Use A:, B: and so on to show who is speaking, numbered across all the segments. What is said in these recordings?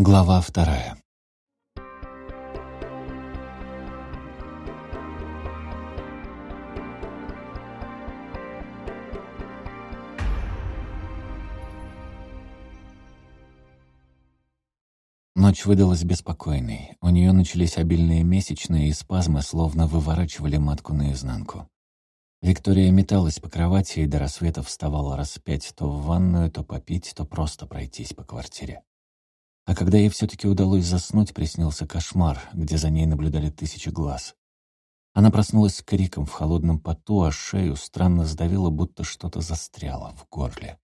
A: Глава вторая. Ночь выдалась беспокойной. У нее начались обильные месячные и спазмы, словно выворачивали матку наизнанку. Виктория металась по кровати и до рассвета вставала раз пять то в ванную, то попить, то просто пройтись по квартире. А когда ей все-таки удалось заснуть, приснился кошмар, где за ней наблюдали тысячи глаз. Она проснулась с криком в холодном поту, а шею странно сдавило, будто что-то застряло в горле.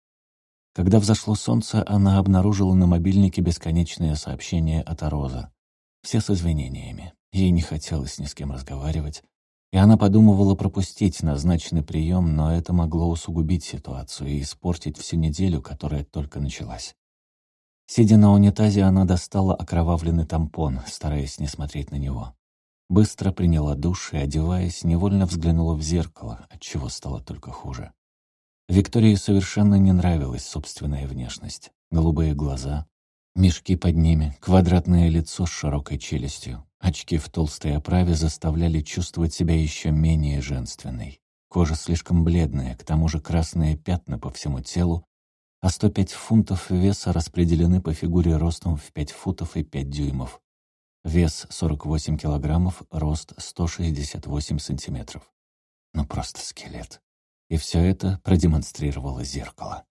A: Когда взошло солнце, она обнаружила на мобильнике бесконечные сообщения от Ароза. Все с извинениями. Ей не хотелось ни с кем разговаривать. И она подумывала пропустить назначенный прием, но это могло усугубить ситуацию и испортить всю неделю, которая только началась. Сидя на унитазе, она достала окровавленный тампон, стараясь не смотреть на него. Быстро приняла душ и, одеваясь, невольно взглянула в зеркало, отчего стало только хуже. Виктории совершенно не нравилась собственная внешность. Голубые глаза, мешки под ними, квадратное лицо с широкой челюстью, очки в толстой оправе заставляли чувствовать себя еще менее женственной. Кожа слишком бледная, к тому же красные пятна по всему телу, а 105 фунтов веса распределены по фигуре ростом в 5 футов и 5 дюймов. Вес 48 килограммов, рост 168 сантиметров. Ну просто скелет. И все это продемонстрировало зеркало.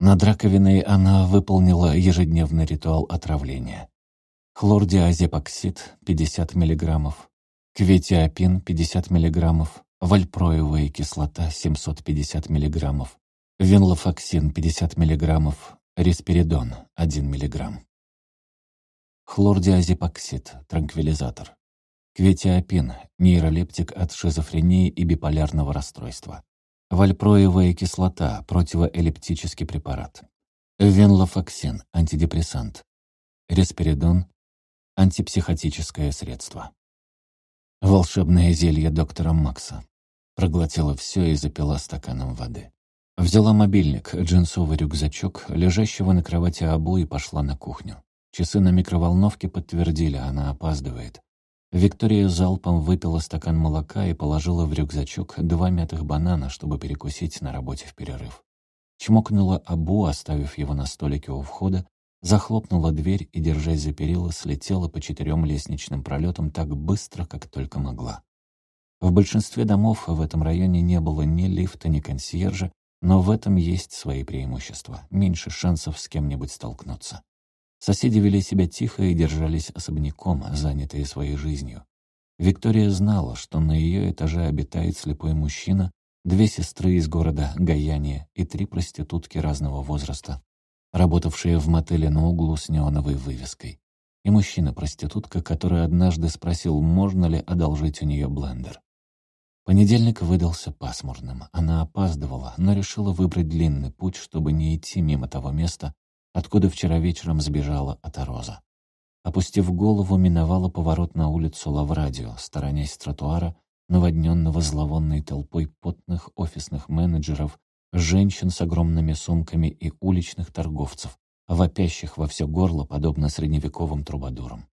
A: Над раковиной она выполнила ежедневный ритуал отравления. Хлордиазепоксид 50 мг, кветиапин 50 мг, вальпроевая кислота 750 мг, Венлофоксин 50 мг, респиридон 1 мг. Хлордиазепоксид, транквилизатор. Кветиапин, нейролептик от шизофрении и биполярного расстройства. Вальпроевая кислота, противоэллиптический препарат. Венлофоксин, антидепрессант. Респиридон, антипсихотическое средство. Волшебное зелье доктора Макса. Проглотила все и запила стаканом воды. Взяла мобильник, джинсовый рюкзачок, лежащего на кровати Абу и пошла на кухню. Часы на микроволновке подтвердили, она опаздывает. Виктория залпом выпила стакан молока и положила в рюкзачок два мятых банана, чтобы перекусить на работе в перерыв. Чмокнула Абу, оставив его на столике у входа, захлопнула дверь и, держась за перила, слетела по четырем лестничным пролетам так быстро, как только могла. В большинстве домов в этом районе не было ни лифта, ни консьержа, но в этом есть свои преимущества. Меньше шансов с кем-нибудь столкнуться. Соседи вели себя тихо и держались особняком, занятые своей жизнью. Виктория знала, что на ее этаже обитает слепой мужчина, две сестры из города Гаяния и три проститутки разного возраста, работавшие в мотеле на углу с неоновой вывеской. И мужчина-проститутка, который однажды спросил, можно ли одолжить у нее блендер. Понедельник выдался пасмурным. Она опаздывала, но решила выбрать длинный путь, чтобы не идти мимо того места, откуда вчера вечером сбежала от Роза. Опустив голову, миновала поворот на улицу Лаврадио, сторонясь тротуара, наводненного зловонной толпой потных офисных менеджеров, женщин с огромными сумками и уличных торговцев, вопящих во все горло, подобно средневековым трубадурам.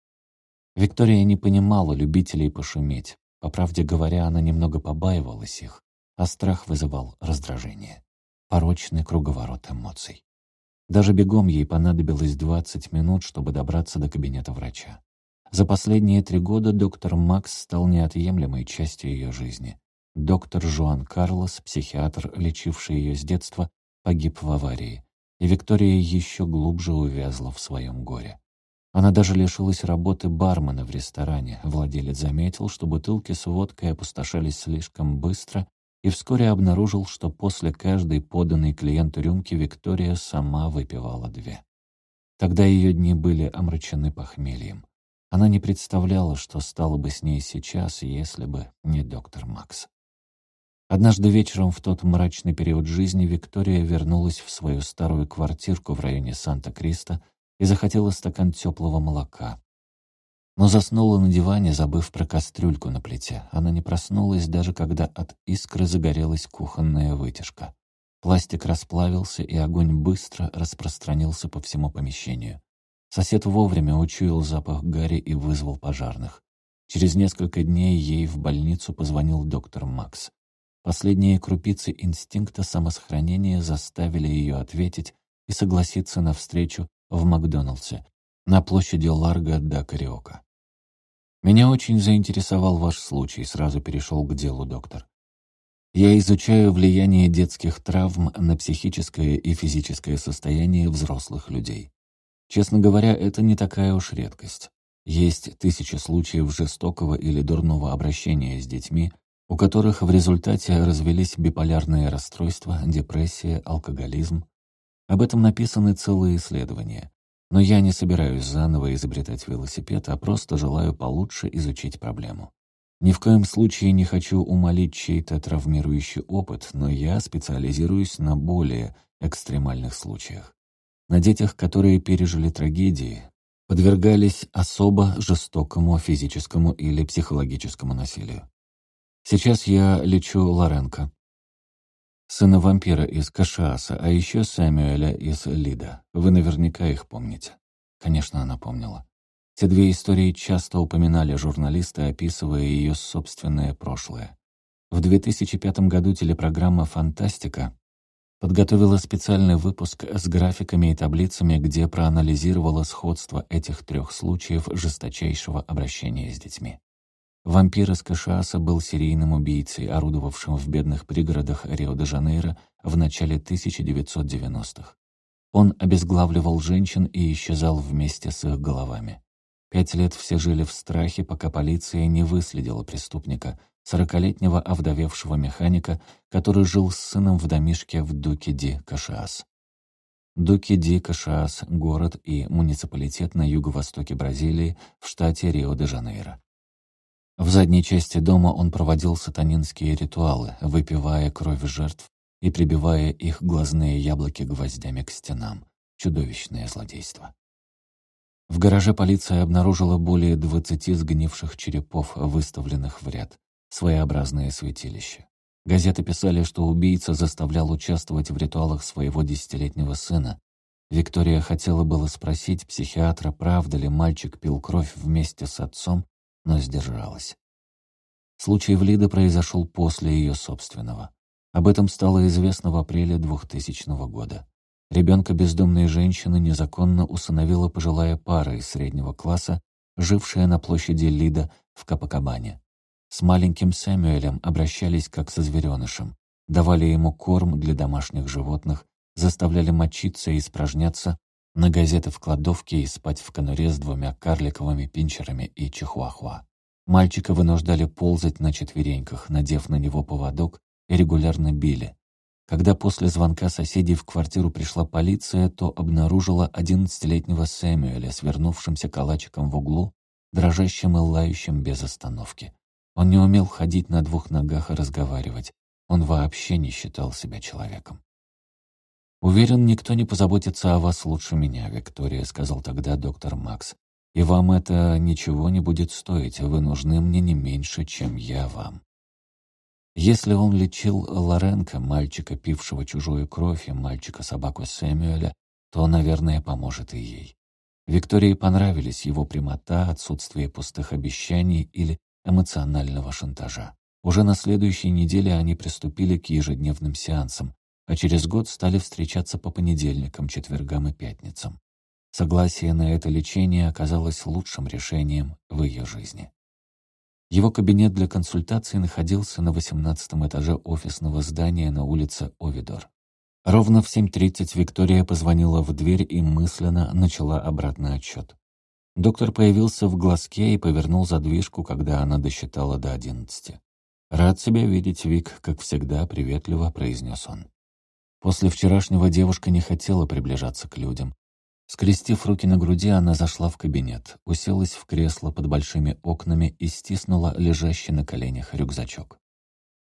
A: Виктория не понимала любителей пошуметь, по правде говоря, она немного побаивалась их, а страх вызывал раздражение. Порочный круговорот эмоций. Даже бегом ей понадобилось 20 минут, чтобы добраться до кабинета врача. За последние три года доктор Макс стал неотъемлемой частью ее жизни. Доктор Жуан Карлос, психиатр, лечивший ее с детства, погиб в аварии, и Виктория еще глубже увязла в своем горе. Она даже лишилась работы бармена в ресторане. Владелец заметил, что бутылки с водкой опустошались слишком быстро и вскоре обнаружил, что после каждой поданной клиенту рюмки Виктория сама выпивала две. Тогда ее дни были омрачены похмельем. Она не представляла, что стало бы с ней сейчас, если бы не доктор Макс. Однажды вечером в тот мрачный период жизни Виктория вернулась в свою старую квартирку в районе Санта-Криста, и захотела стакан теплого молока. Но заснула на диване, забыв про кастрюльку на плите. Она не проснулась, даже когда от искры загорелась кухонная вытяжка. Пластик расплавился, и огонь быстро распространился по всему помещению. Сосед вовремя учуял запах гари и вызвал пожарных. Через несколько дней ей в больницу позвонил доктор Макс. Последние крупицы инстинкта самосохранения заставили ее ответить и согласиться на встречу в Макдоналдсе на площади Ларго да Кариока. «Меня очень заинтересовал ваш случай», — сразу перешел к делу доктор. «Я изучаю влияние детских травм на психическое и физическое состояние взрослых людей. Честно говоря, это не такая уж редкость. Есть тысячи случаев жестокого или дурного обращения с детьми, у которых в результате развелись биполярные расстройства, депрессия, алкоголизм. Об этом написаны целые исследования. Но я не собираюсь заново изобретать велосипед, а просто желаю получше изучить проблему. Ни в коем случае не хочу умолить чей-то травмирующий опыт, но я специализируюсь на более экстремальных случаях. На детях, которые пережили трагедии, подвергались особо жестокому физическому или психологическому насилию. Сейчас я лечу Лоренко, сына вампира из Кашиаса, а еще Сэмюэля из Лида. Вы наверняка их помните. Конечно, она помнила. Те две истории часто упоминали журналисты, описывая ее собственное прошлое. В 2005 году телепрограмма «Фантастика» подготовила специальный выпуск с графиками и таблицами, где проанализировала сходство этих трех случаев жесточайшего обращения с детьми. Вампир из Кашиаса был серийным убийцей, орудовавшим в бедных пригородах Рио-де-Жанейро в начале 1990-х. Он обезглавливал женщин и исчезал вместе с их головами. Пять лет все жили в страхе, пока полиция не выследила преступника, сорокалетнего овдовевшего механика, который жил с сыном в домишке в Дуке-Ди, Кашиас. Дуки-Ди, Кашиас — город и муниципалитет на юго-востоке Бразилии в штате Рио-де-Жанейро. В задней части дома он проводил сатанинские ритуалы, выпивая кровь жертв и прибивая их глазные яблоки гвоздями к стенам. Чудовищное злодейство. В гараже полиция обнаружила более двадцати сгнивших черепов, выставленных в ряд. Своеобразное святилище. Газеты писали, что убийца заставлял участвовать в ритуалах своего десятилетнего сына. Виктория хотела было спросить психиатра, правда ли мальчик пил кровь вместе с отцом, но сдержалась. Случай в Лиде произошел после ее собственного. Об этом стало известно в апреле 2000 года. Ребенка бездомной женщины незаконно усыновила пожилая пара из среднего класса, жившая на площади Лида в Капакабане. С маленьким Сэмюэлем обращались как со зверенышем, давали ему корм для домашних животных, заставляли мочиться и испражняться, на газеты в кладовке и спать в конуре с двумя карликовыми пинчерами и чихуахуа. Мальчика вынуждали ползать на четвереньках, надев на него поводок, и регулярно били. Когда после звонка соседей в квартиру пришла полиция, то обнаружила одиннадцатилетнего Сэмюэля, свернувшимся калачиком в углу, дрожащим и лающим без остановки. Он не умел ходить на двух ногах и разговаривать. Он вообще не считал себя человеком. «Уверен, никто не позаботится о вас лучше меня, Виктория», — сказал тогда доктор Макс. «И вам это ничего не будет стоить, вы нужны мне не меньше, чем я вам». Если он лечил Лоренко, мальчика, пившего чужую кровь, и мальчика-собаку Сэмюэля, то, наверное, поможет и ей. Виктории понравились его прямота, отсутствие пустых обещаний или эмоционального шантажа. Уже на следующей неделе они приступили к ежедневным сеансам, а через год стали встречаться по понедельникам, четвергам и пятницам. Согласие на это лечение оказалось лучшим решением в ее жизни. Его кабинет для консультаций находился на 18 этаже офисного здания на улице Овидор. Ровно в 7.30 Виктория позвонила в дверь и мысленно начала обратный отсчет. Доктор появился в глазке и повернул задвижку, когда она досчитала до одиннадцати. «Рад себя видеть, Вик», — как всегда приветливо произнес он. После вчерашнего девушка не хотела приближаться к людям. Скрестив руки на груди, она зашла в кабинет, уселась в кресло под большими окнами и стиснула лежащий на коленях рюкзачок.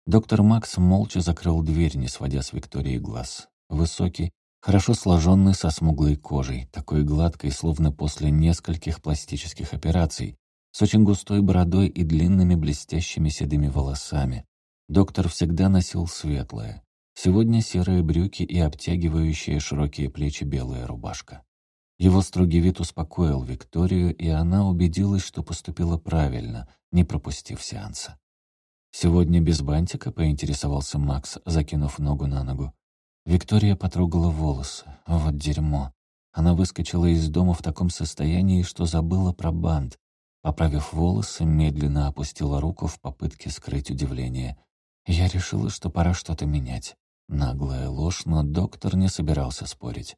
A: Доктор Макс молча закрыл дверь, не сводя с Виктории глаз. Высокий, хорошо сложенный, со смуглой кожей, такой гладкой, словно после нескольких пластических операций, с очень густой бородой и длинными блестящими седыми волосами. Доктор всегда носил светлое, Сегодня серые брюки и обтягивающие широкие плечи белая рубашка. Его строгий вид успокоил Викторию, и она убедилась, что поступила правильно, не пропустив сеанса. «Сегодня без бантика?» — поинтересовался Макс, закинув ногу на ногу. Виктория потрогала волосы. Вот дерьмо. Она выскочила из дома в таком состоянии, что забыла про бант. Поправив волосы, медленно опустила руку в попытке скрыть удивление. Я решила, что пора что-то менять. Наглая ложь, но доктор не собирался спорить.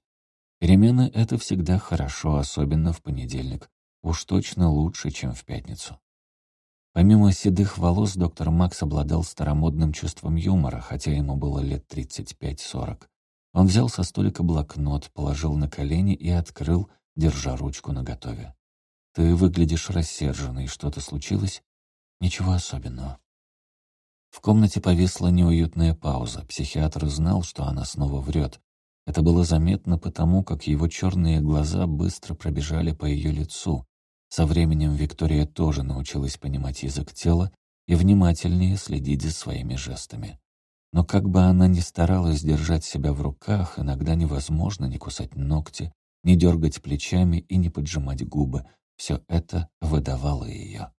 A: Перемены — это всегда хорошо, особенно в понедельник. Уж точно лучше, чем в пятницу. Помимо седых волос, доктор Макс обладал старомодным чувством юмора, хотя ему было лет 35-40. Он взял со столика блокнот, положил на колени и открыл, держа ручку наготове. «Ты выглядишь рассерженной. Что-то случилось?» «Ничего особенного». В комнате повисла неуютная пауза. Психиатр знал, что она снова врет, это было заметно потому, как его черные глаза быстро пробежали по ее лицу. Со временем Виктория тоже научилась понимать язык тела и внимательнее следить за своими жестами. Но как бы она ни старалась держать себя в руках, иногда невозможно не кусать ногти, не дергать плечами и не поджимать губы. Все это выдавало ее.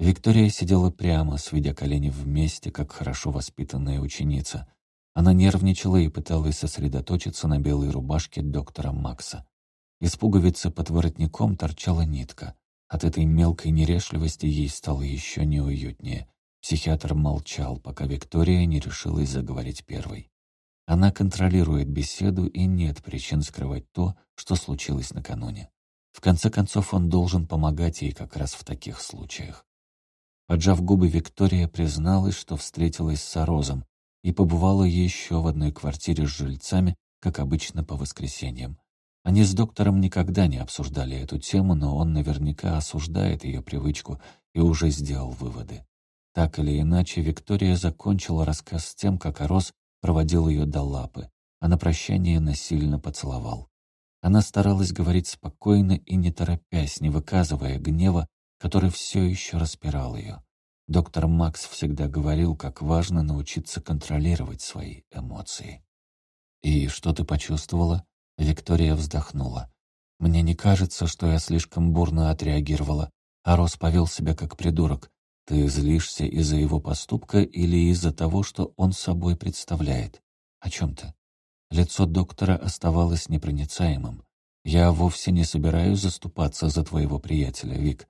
A: Виктория сидела прямо, сведя колени вместе, как хорошо воспитанная ученица — она нервничала и пыталась сосредоточиться на белой рубашке доктора Макса. Из пуговицы под воротником торчала нитка. От этой мелкой нерешливости ей стало еще неуютнее. Психиатр молчал, пока Виктория не решилась заговорить первой. Она контролирует беседу, и нет причин скрывать то, что случилось накануне. В конце концов, он должен помогать ей как раз в таких случаях. Поджав губы, Виктория призналась, что встретилась с Орозом, и побывала еще в одной квартире с жильцами, как обычно по воскресеньям. Они с доктором никогда не обсуждали эту тему, но он наверняка осуждает ее привычку и уже сделал выводы. Так или иначе, Виктория закончила рассказ с тем, как Орос проводил ее до лапы, а на прощание насильно поцеловал. Она старалась говорить спокойно и не торопясь, не выказывая гнева, который все еще распирал ее. Доктор Макс всегда говорил, как важно научиться контролировать свои эмоции. «И что ты почувствовала?» Виктория вздохнула. «Мне не кажется, что я слишком бурно отреагировала, а Рос повел себя как придурок. Ты злишься из-за его поступка или из-за того, что он собой представляет? О чем ты?» Лицо доктора оставалось непроницаемым. «Я вовсе не собираюсь заступаться за твоего приятеля, Вик.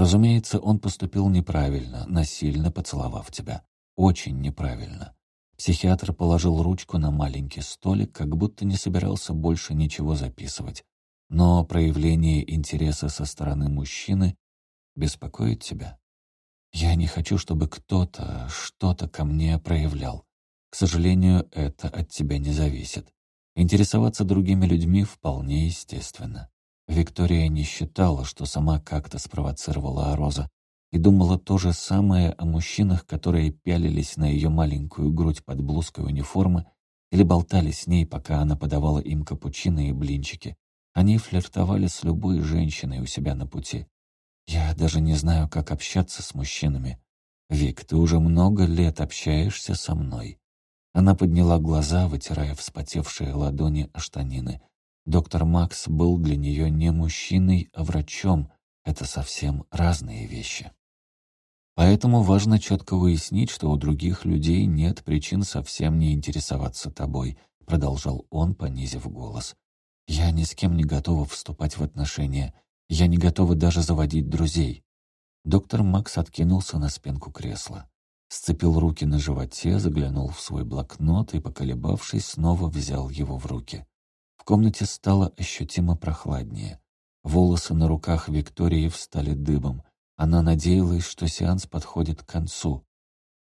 A: Разумеется, он поступил неправильно, насильно поцеловав тебя. Очень неправильно. Психиатр положил ручку на маленький столик, как будто не собирался больше ничего записывать. Но проявление интереса со стороны мужчины беспокоит тебя. Я не хочу, чтобы кто-то что-то ко мне проявлял. К сожалению, это от тебя не зависит. Интересоваться другими людьми вполне естественно. Виктория не считала, что сама как-то спровоцировала Ароза, и думала то же самое о мужчинах, которые пялились на ее маленькую грудь под блузкой униформы или болтали с ней, пока она подавала им капучино и блинчики. Они флиртовали с любой женщиной у себя на пути. Я даже не знаю, как общаться с мужчинами. Вик, ты уже много лет общаешься со мной. Она подняла глаза, вытирая вспотевшие ладони о штанины. Доктор Макс был для нее не мужчиной, а врачом. Это совсем разные вещи. Поэтому важно четко выяснить, что у других людей нет причин совсем не интересоваться тобой, продолжал он, понизив голос. Я ни с кем не готова вступать в отношения. Я не готова даже заводить друзей. Доктор Макс откинулся на спинку кресла. Сцепил руки на животе, заглянул в свой блокнот и, поколебавшись, снова взял его в руки. В комнате стало ощутимо прохладнее. Волосы на руках Виктории встали дыбом. Она надеялась, что сеанс подходит к концу.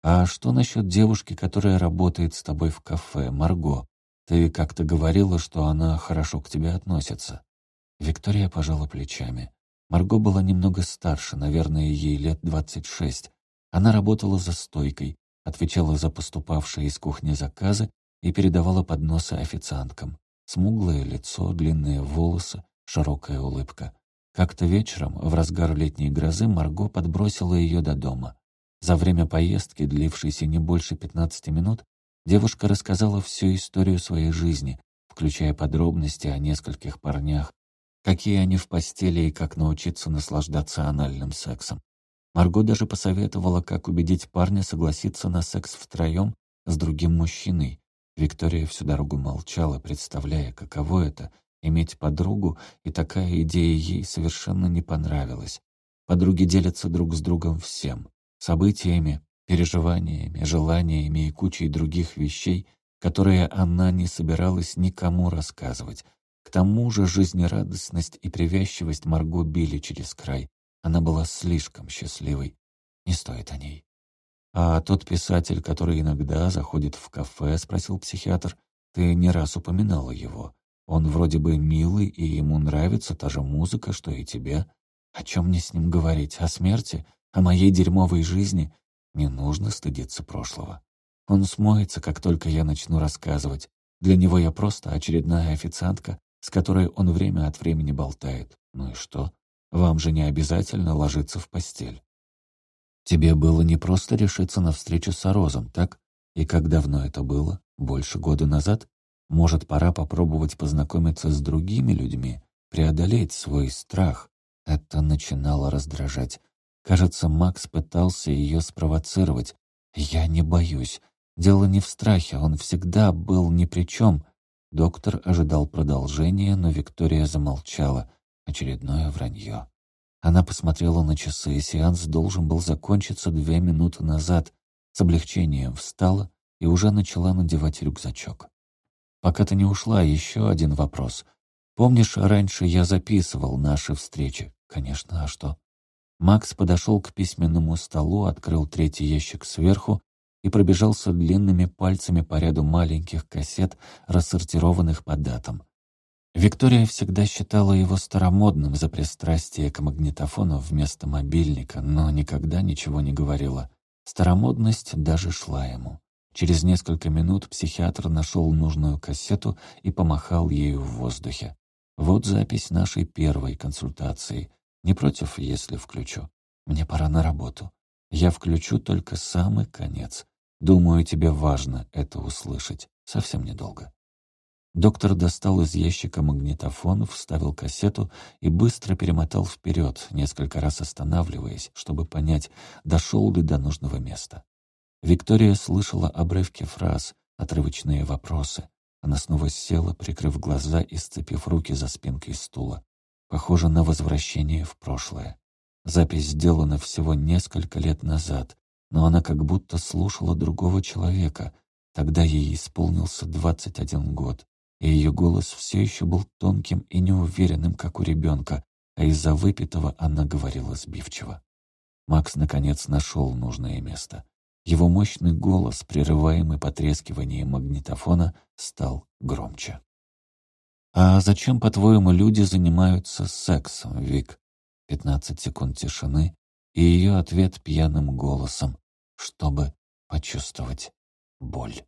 A: «А что насчет девушки, которая работает с тобой в кафе, Марго? Ты как-то говорила, что она хорошо к тебе относится». Виктория пожала плечами. Марго была немного старше, наверное, ей лет двадцать шесть. Она работала за стойкой, отвечала за поступавшие из кухни заказы и передавала подносы официанткам. Смуглое лицо, длинные волосы, широкая улыбка. Как-то вечером, в разгар летней грозы, Марго подбросила ее до дома. За время поездки, длившейся не больше 15 минут, девушка рассказала всю историю своей жизни, включая подробности о нескольких парнях, какие они в постели и как научиться наслаждаться анальным сексом. Марго даже посоветовала, как убедить парня согласиться на секс втроем с другим мужчиной. Виктория всю дорогу молчала, представляя, каково это — иметь подругу, и такая идея ей совершенно не понравилась. Подруги делятся друг с другом всем — событиями, переживаниями, желаниями и кучей других вещей, которые она не собиралась никому рассказывать. К тому же жизнерадостность и привязчивость Марго били через край. Она была слишком счастливой. Не стоит о ней. «А тот писатель, который иногда заходит в кафе?» — спросил психиатр. «Ты не раз упоминала его. Он вроде бы милый, и ему нравится та же музыка, что и тебе. О чем мне с ним говорить? О смерти? О моей дерьмовой жизни? Не нужно стыдиться прошлого. Он смоется, как только я начну рассказывать. Для него я просто очередная официантка, с которой он время от времени болтает. Ну и что? Вам же не обязательно ложиться в постель. Тебе было не просто решиться на встречу с Орозом, так? И как давно это было? Больше года назад? Может, пора попробовать познакомиться с другими людьми, преодолеть свой страх? Это начинало раздражать. Кажется, Макс пытался ее спровоцировать. «Я не боюсь. Дело не в страхе, он всегда был ни при чем». Доктор ожидал продолжения, но Виктория замолчала. Очередное вранье. Она посмотрела на часы, сеанс должен был закончиться две минуты назад. С облегчением встала и уже начала надевать рюкзачок. «Пока ты не ушла, еще один вопрос. Помнишь, раньше я записывал наши встречи?» «Конечно, а что?» Макс подошел к письменному столу, открыл третий ящик сверху и пробежался длинными пальцами по ряду маленьких кассет, рассортированных по датам. Виктория всегда считала его старомодным за пристрастие к магнитофону вместо мобильника, но никогда ничего не говорила. Старомодность даже шла ему. Через несколько минут психиатр нашел нужную кассету и помахал ею в воздухе. Вот запись нашей первой консультации. Не против, если включу? Мне пора на работу. Я включу только самый конец. Думаю, тебе важно это услышать. Совсем недолго. Доктор достал из ящика магнитофон, вставил кассету и быстро перемотал вперед, несколько раз останавливаясь, чтобы понять, дошел ли до нужного места. Виктория слышала обрывки фраз, отрывочные вопросы. Она снова села, прикрыв глаза и сцепив руки за спинкой стула. Похоже на возвращение в прошлое. Запись сделана всего несколько лет назад, но она как будто слушала другого человека. Тогда ей исполнился 21 год, и ее голос все еще был тонким и неуверенным, как у ребенка, а из-за выпитого она говорила сбивчиво. Макс, наконец, нашел нужное место. Его мощный голос, прерываемый потрескиванием магнитофона, стал громче. «А зачем, по-твоему, люди занимаются сексом, Вик?» Пятнадцать секунд тишины и ее ответ пьяным голосом, чтобы почувствовать боль.